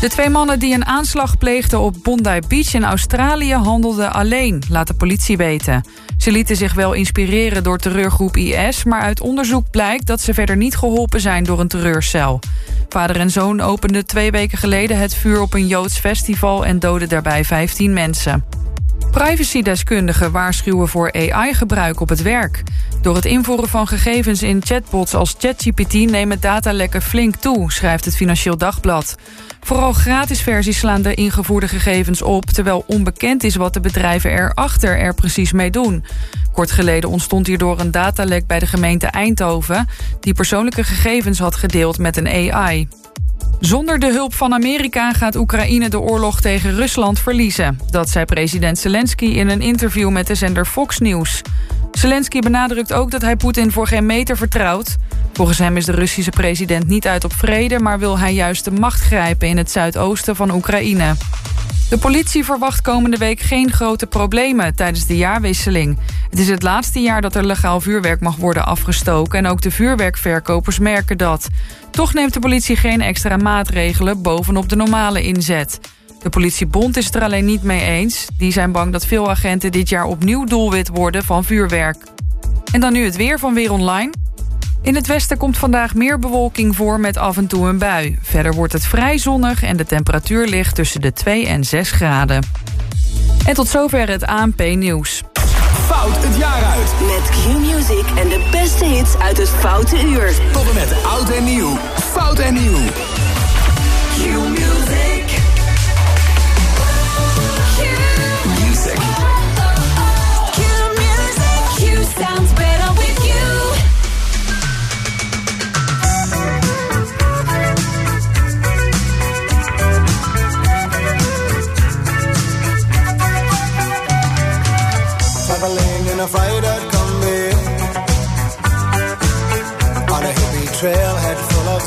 De twee mannen die een aanslag pleegden op Bondi Beach in Australië handelden alleen, laat de politie weten. Ze lieten zich wel inspireren door terreurgroep IS, maar uit onderzoek blijkt dat ze verder niet geholpen zijn door een terreurcel. Vader en zoon openden twee weken geleden het vuur op een Joods festival en doden daarbij 15 mensen. Privacydeskundigen waarschuwen voor AI-gebruik op het werk. Door het invoeren van gegevens in chatbots als ChatGPT nemen datalekken flink toe, schrijft het Financieel Dagblad. Vooral gratis versies slaan de ingevoerde gegevens op... terwijl onbekend is wat de bedrijven erachter er precies mee doen. Kort geleden ontstond hierdoor een datalek bij de gemeente Eindhoven... die persoonlijke gegevens had gedeeld met een AI. Zonder de hulp van Amerika gaat Oekraïne de oorlog tegen Rusland verliezen. Dat zei president Zelensky in een interview met de zender Fox News. Zelensky benadrukt ook dat hij Poetin voor geen meter vertrouwt. Volgens hem is de Russische president niet uit op vrede... maar wil hij juist de macht grijpen in het zuidoosten van Oekraïne. De politie verwacht komende week geen grote problemen tijdens de jaarwisseling. Het is het laatste jaar dat er legaal vuurwerk mag worden afgestoken... en ook de vuurwerkverkopers merken dat. Toch neemt de politie geen extra maatregelen bovenop de normale inzet. De politiebond is het er alleen niet mee eens. Die zijn bang dat veel agenten dit jaar opnieuw doelwit worden van vuurwerk. En dan nu het weer van Weer Online. In het westen komt vandaag meer bewolking voor met af en toe een bui. Verder wordt het vrij zonnig en de temperatuur ligt tussen de 2 en 6 graden. En tot zover het ANP-nieuws. Fout het jaar uit. Met Q-Music en de beste hits uit het Foute Uur. Tot en met oud en nieuw. Fout en nieuw.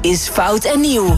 Is Fout en Nieuw.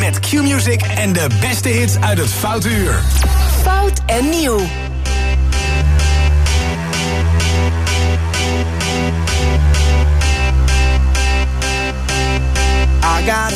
met Q-Music en de beste hits uit het foutuur. Fout en nieuw. I got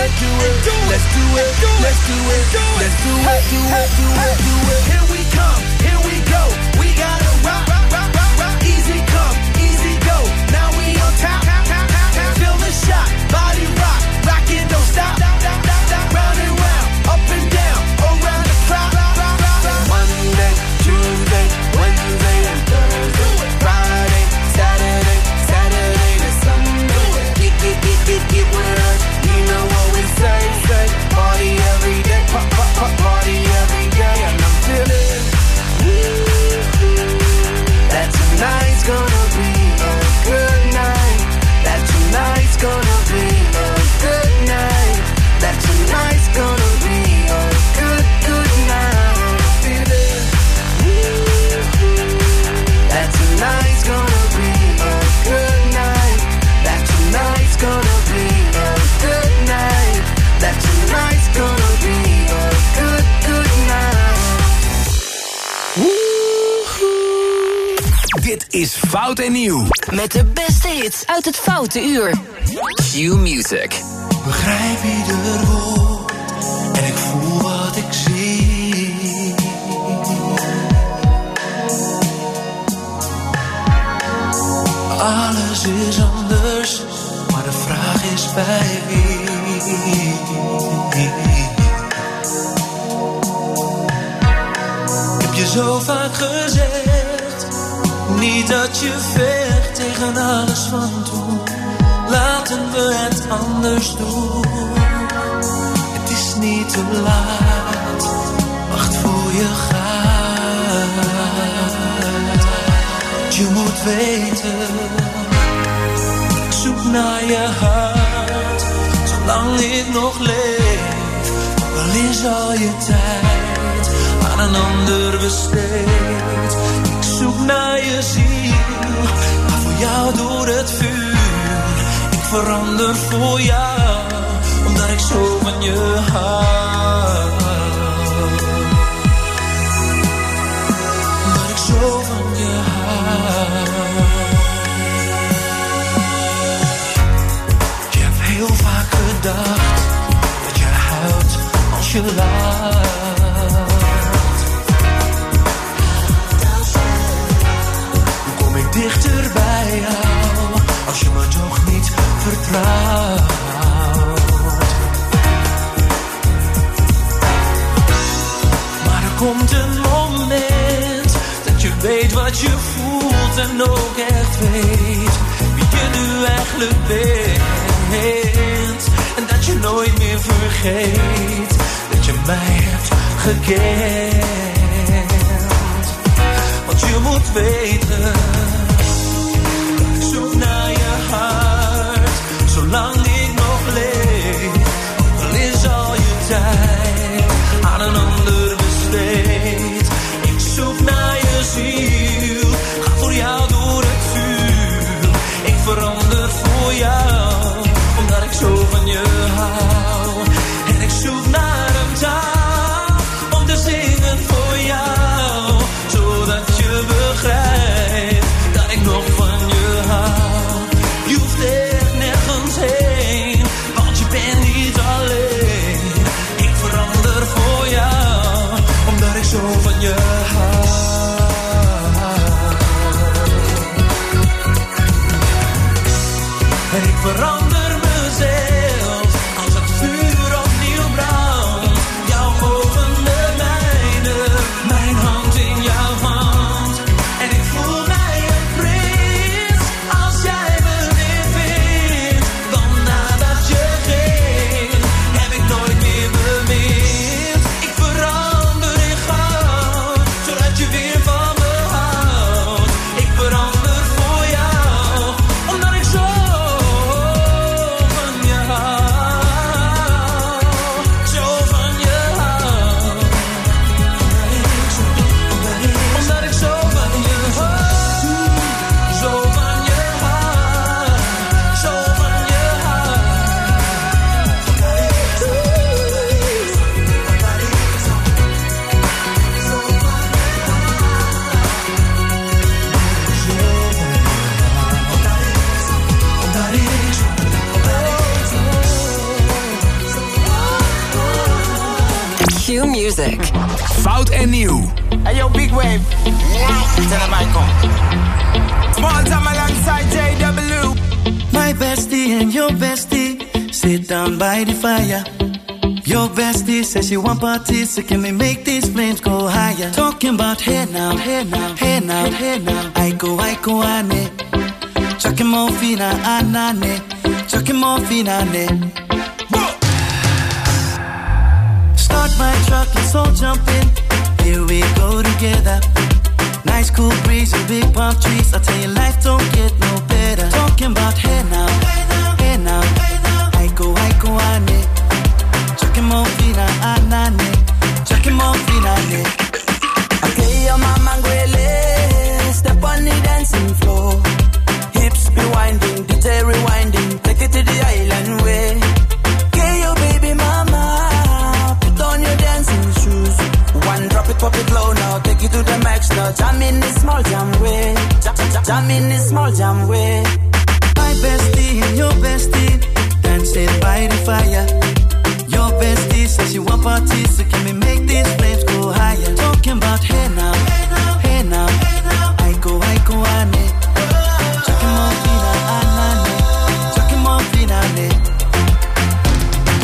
Let's do it, let's do it, let's do it, let's do it, do it, do it, do it. Here we come. Met de beste hits uit het foute uur. Q Music. Begrijp ieder woord en ik voel wat ik zie. Alles is anders, maar de vraag is bij wie. Heb je zo vaak gezegd? Niet dat je vecht tegen alles van toen. Laten we het anders doen. Het is niet te laat. Wacht voor je gaat. Je moet weten. Ik zoek naar je hart. Zolang ik nog leef. Wel is al je tijd aan een ander besteed zoek naar je ziel. ga voor jou door het vuur. Ik verander voor jou, omdat ik zo van je hou. Want can we make these flames go higher? Talking about hey now, hey now, hey now, hey now. I go, I go, ane. Chucking more fina, anane. Chucking more fina, ne. Pop it low now. Take it to the max now. Jam in this small jam way. Jam, jam, jam in this small jam way. My bestie and your bestie dancing by the fire. Your bestie says she want parties, so can we make these flames go higher? Talking about hey now, hey now, I go, I go, ane. Chucking more fina, anane. Chucking more fina, ne.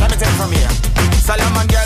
Let me take it from here. Solomon girl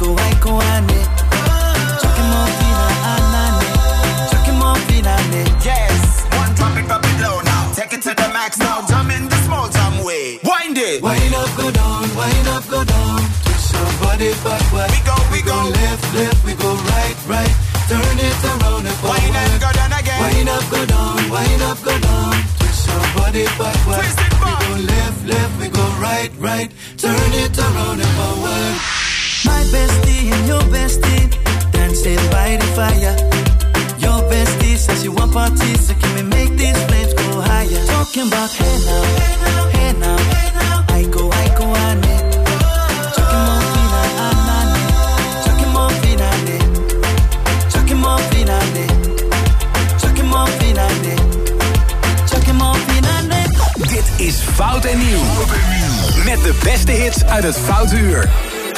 I go, I go, ane. Chucking more fina, anane. Chucking more fina, ne. Yes, one drop it, drop it low now Take it to the max now, jump in the small jam way Wind it Wind up, go down, wind up, go down. Twist your body backward. We go, we go. left, left, we go right, right. Turn it around and forward. Wind and go down again Wind up, go down, wind up, go down. Twist your body backward. Twist it we go left, left, we go right, right. Turn it around and forward. My bestie and your bestie dancing by the fire. Your bestie says you want parties, so can we make these flames go higher? Talking about hey now, hey now, I go, I go, ane. Chucking more fina, anane. More fina, ne. More fina, ne. More fina, ne. Chucking more fina, ne. Dit is Fout en Nieuw. Met de beste hits uit het Foute Uur.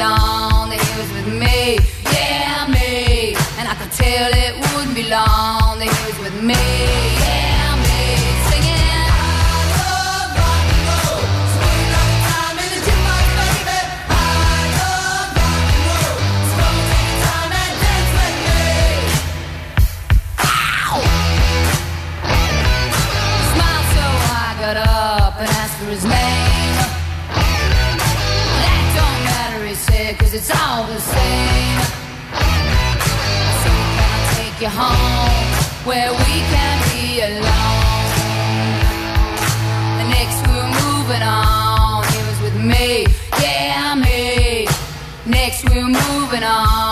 long that he was with me, yeah, me. And I could tell it wouldn't be long home where we can be alone? Next we're moving on, he was with me, yeah, me. Next we were moving on,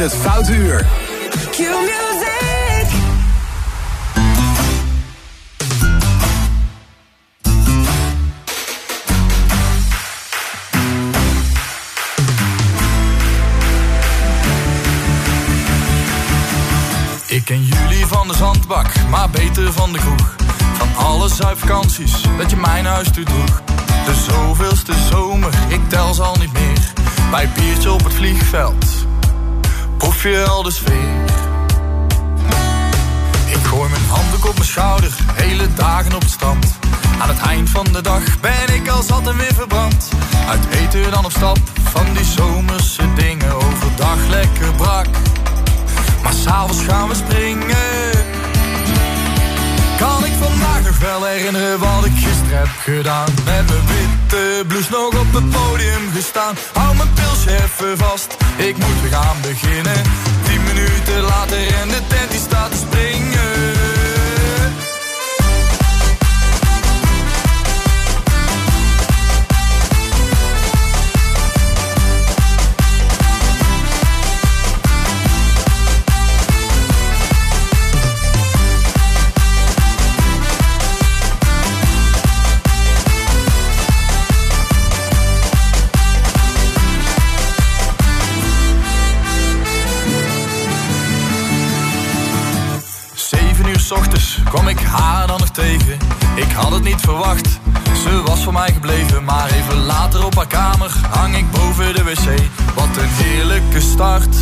het Foute Uur. Hang ik boven de wc. Wat een heerlijke start.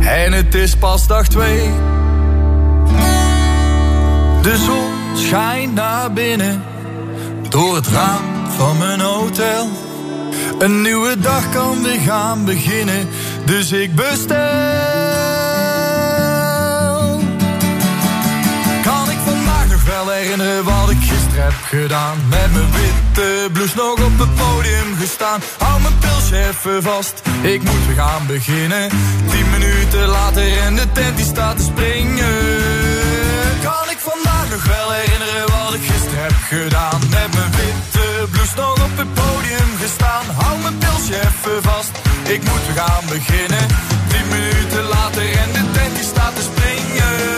En het is pas dag twee. De zon schijnt naar binnen door het raam van mijn hotel. Een nieuwe dag kan weer gaan beginnen, dus ik bestel. Kan ik vandaag nog wel herinneren wat ik heb gedaan? Met mijn witte blouse nog op het podium gestaan. Hou mijn pilsje even vast, ik moet weer gaan beginnen. Tien minuten later en de tent die staat te springen. Kan ik vandaag nog wel herinneren wat ik gisteren heb gedaan? Met mijn witte blouse nog op het podium gestaan. Hou mijn pilsje even vast, ik moet weer gaan beginnen. Tien minuten later en de tent die staat te springen.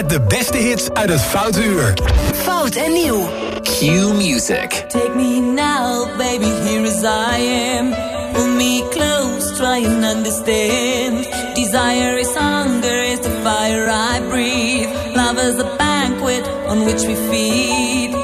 Met de beste hits uit het Foute Uur. Fout en nieuw. Q Music. Take me now, baby, here as I am. Pull me close, try and understand. Desire is hunger, is the fire I breathe. Love is a banquet on which we feed.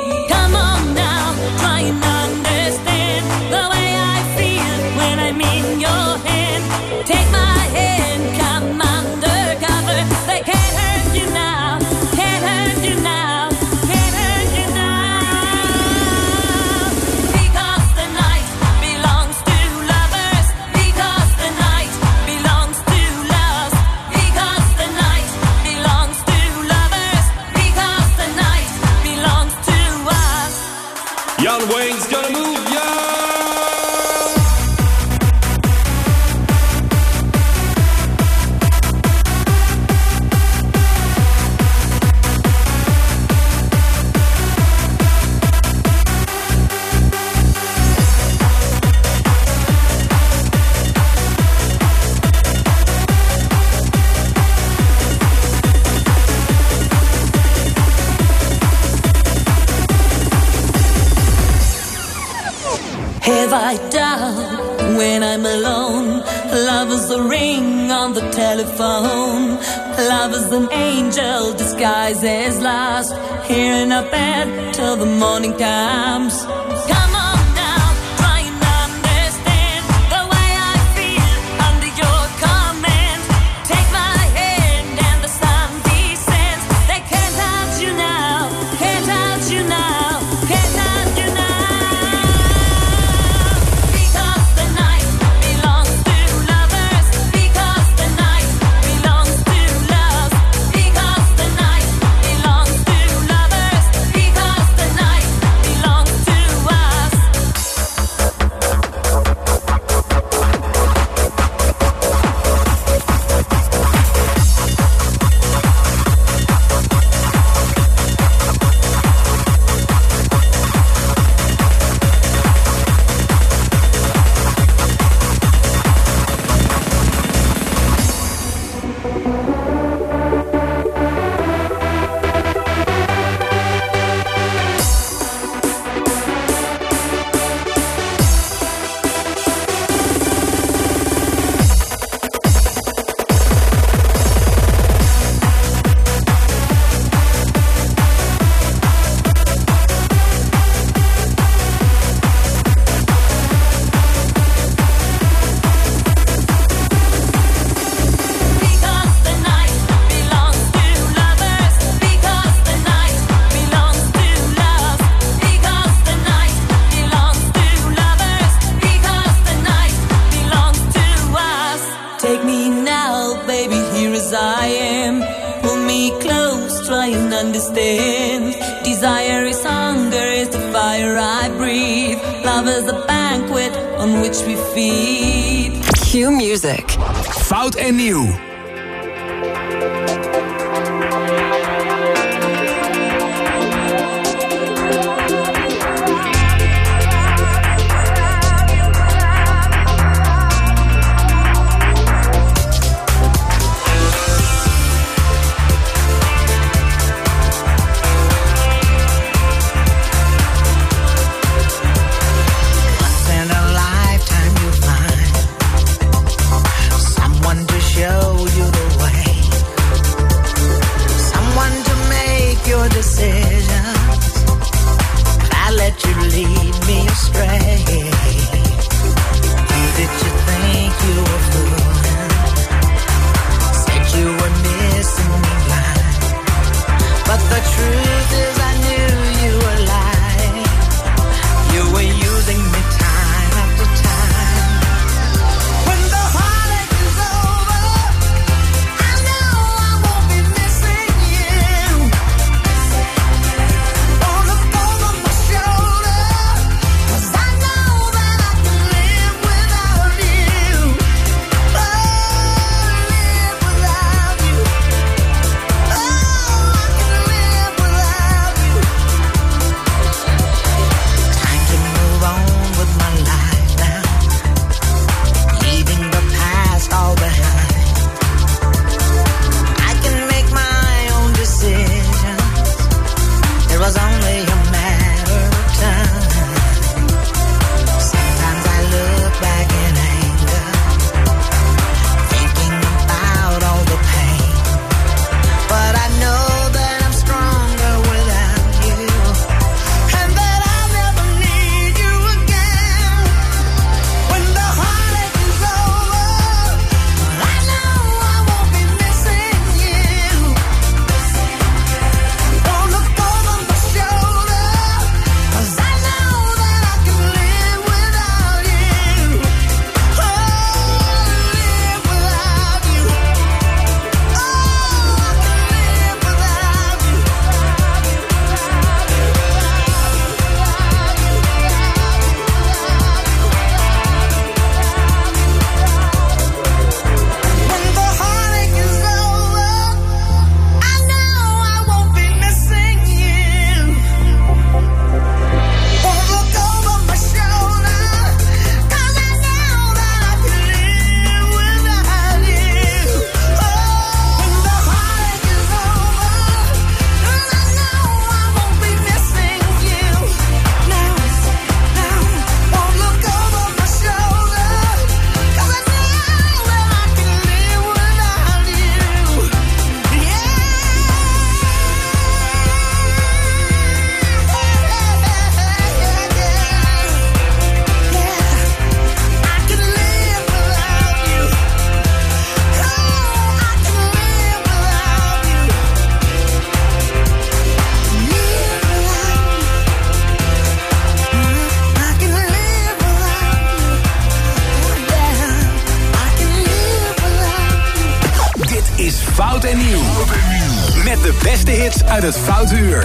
Het Foute Uur.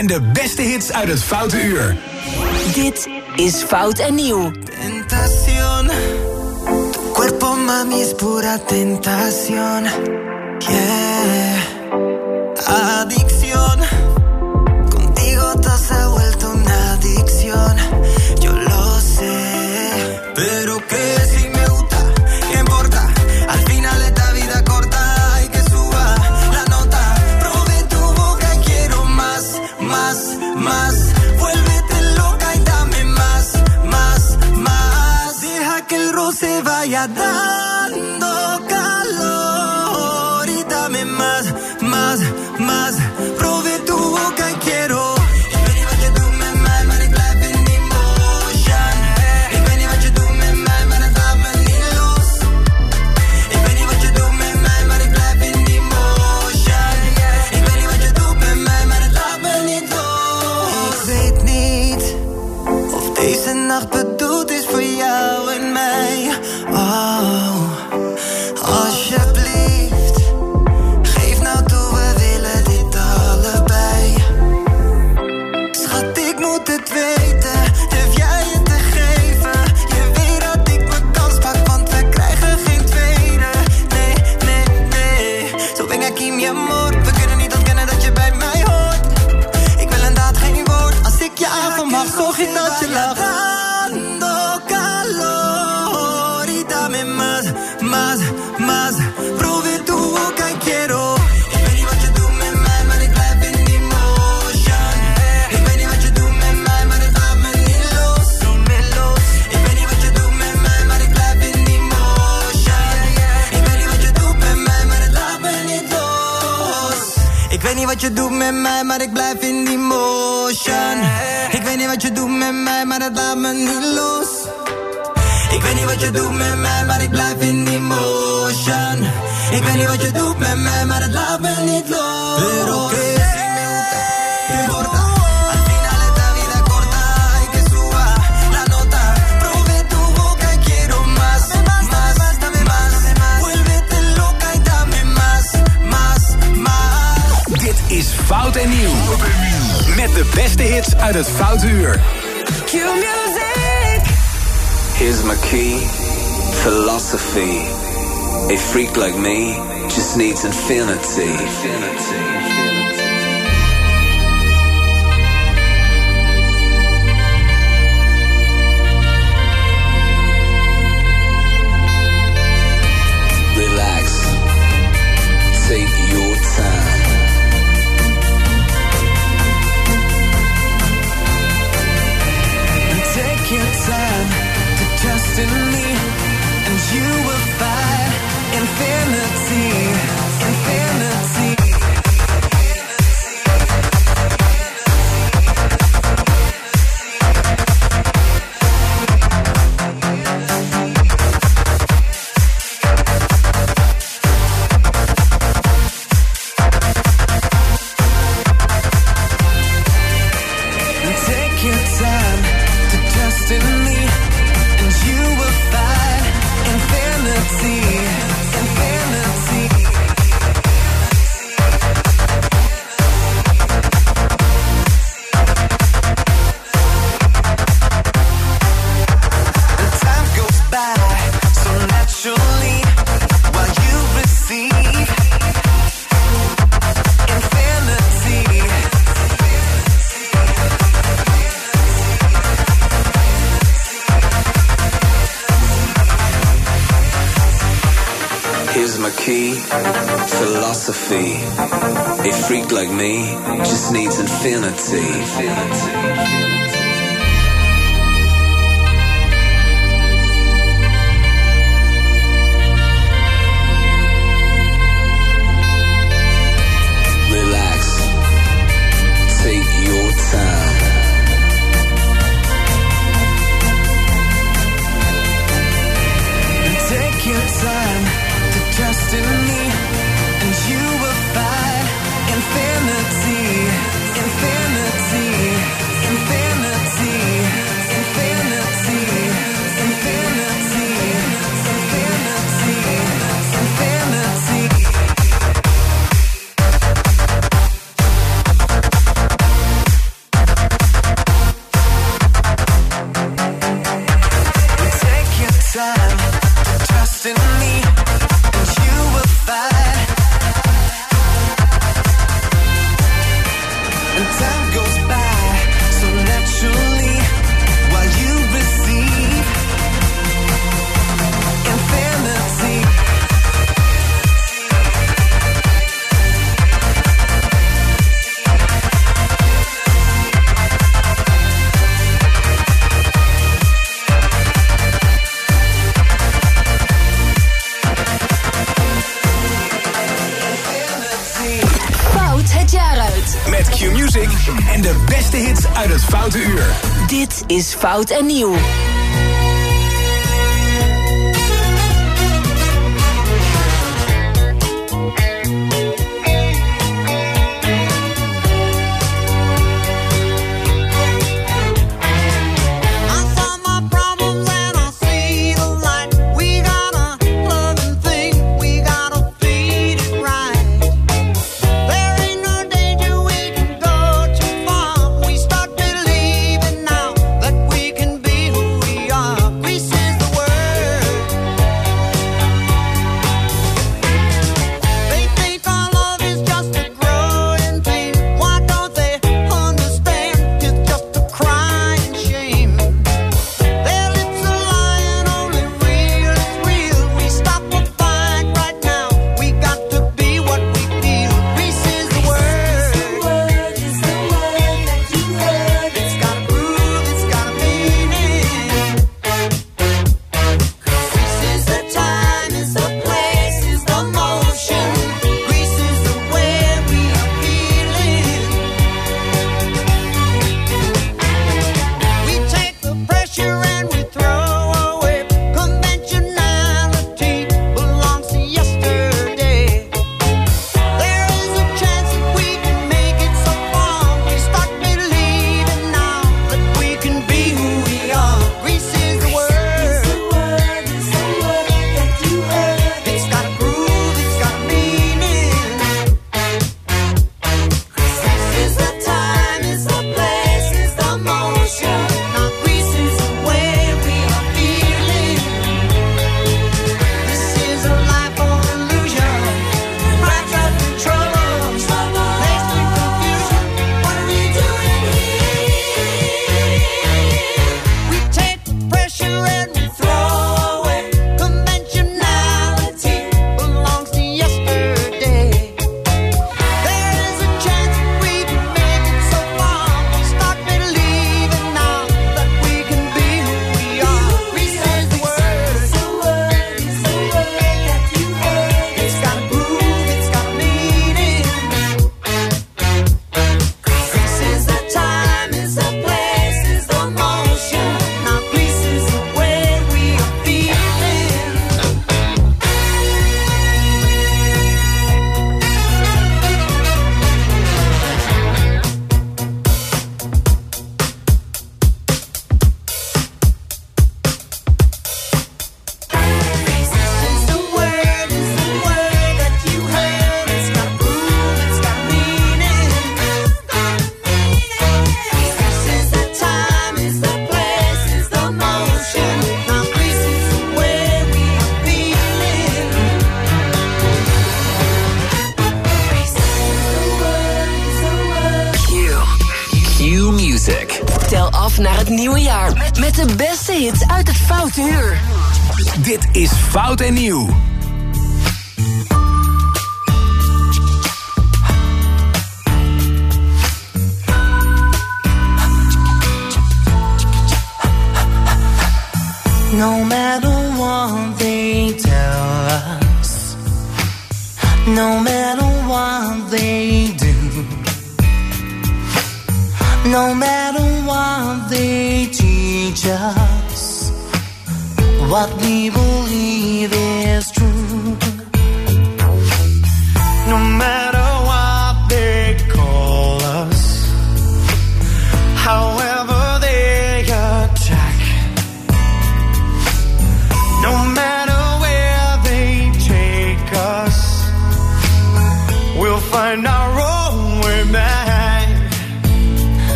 en de beste hits uit het Foute Uur. Dit is Fout en Nieuw. Tentación. Tu cuerpo mami es pura tentación. Yeah. Fout en Nieuw.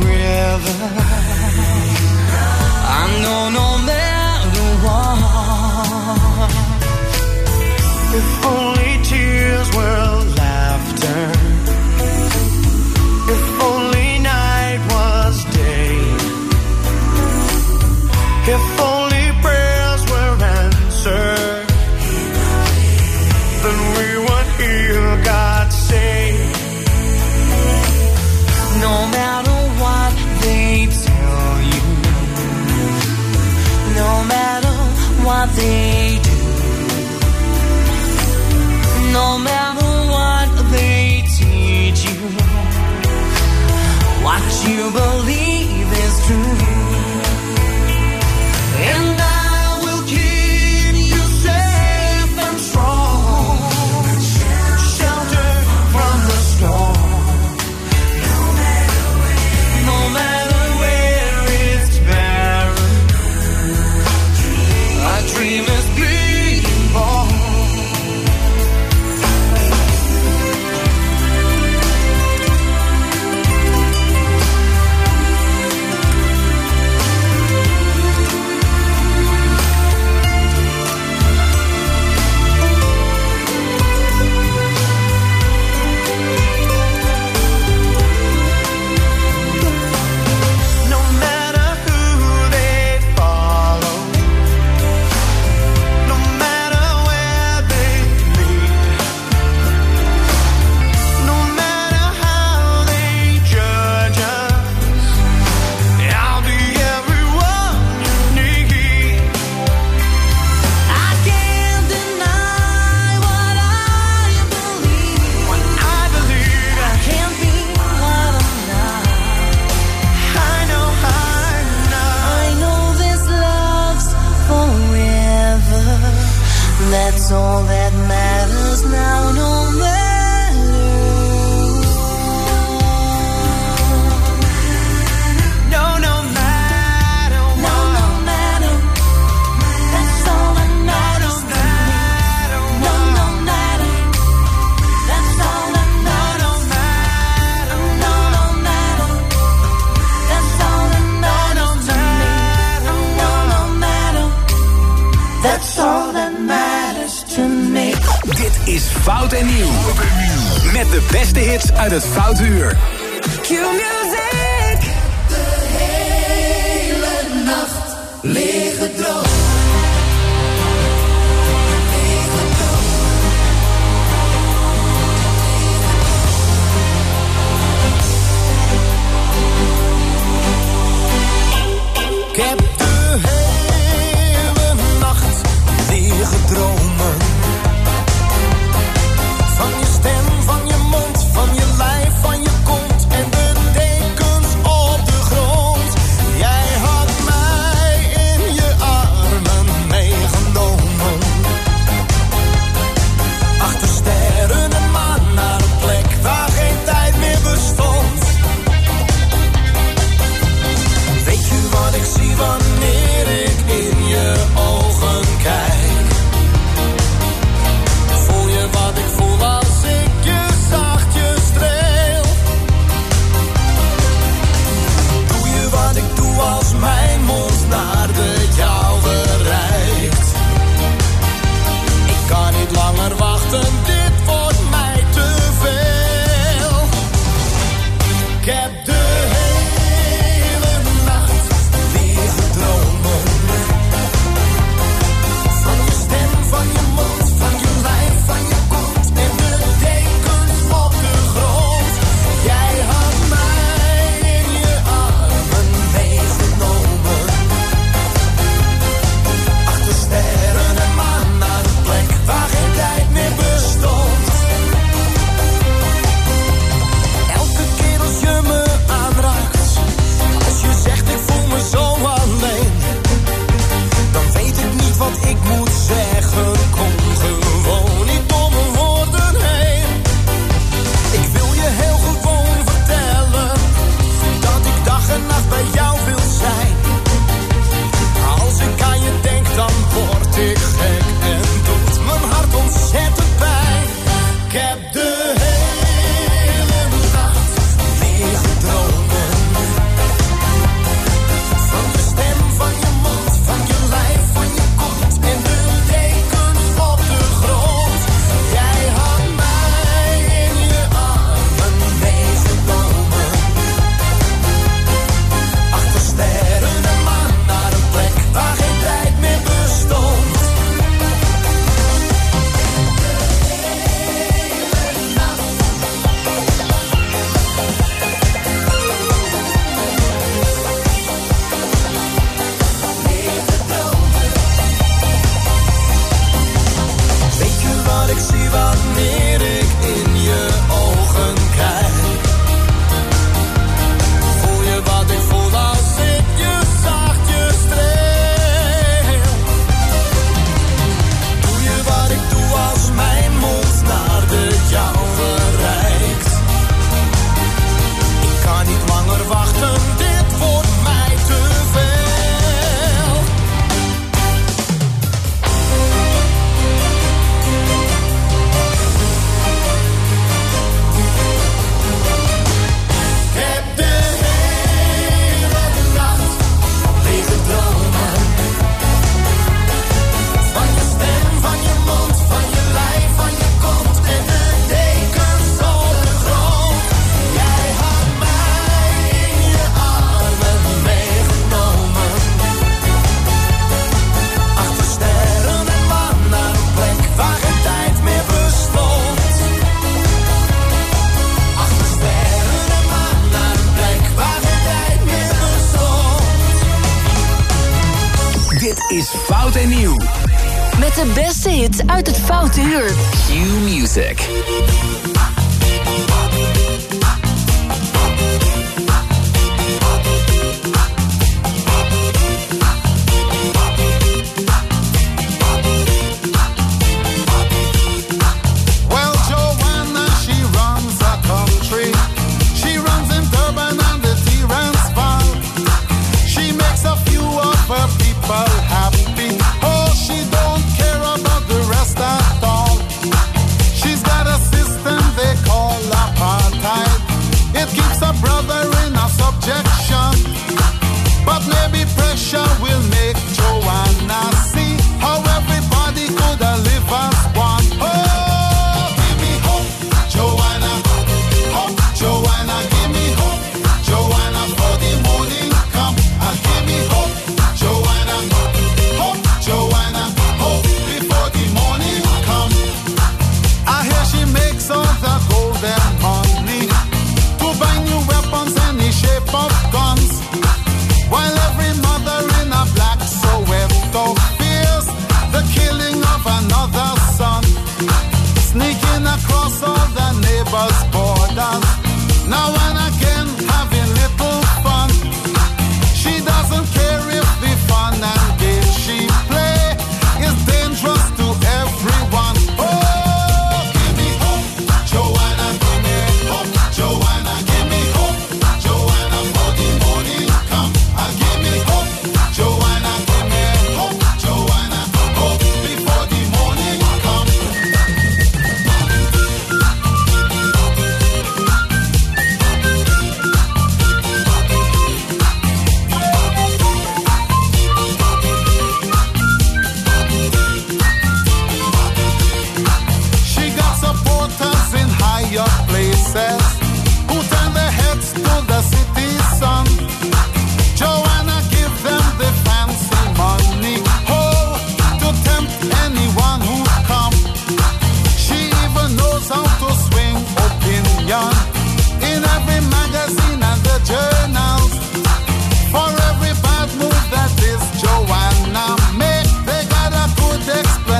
forever. I know no matter what.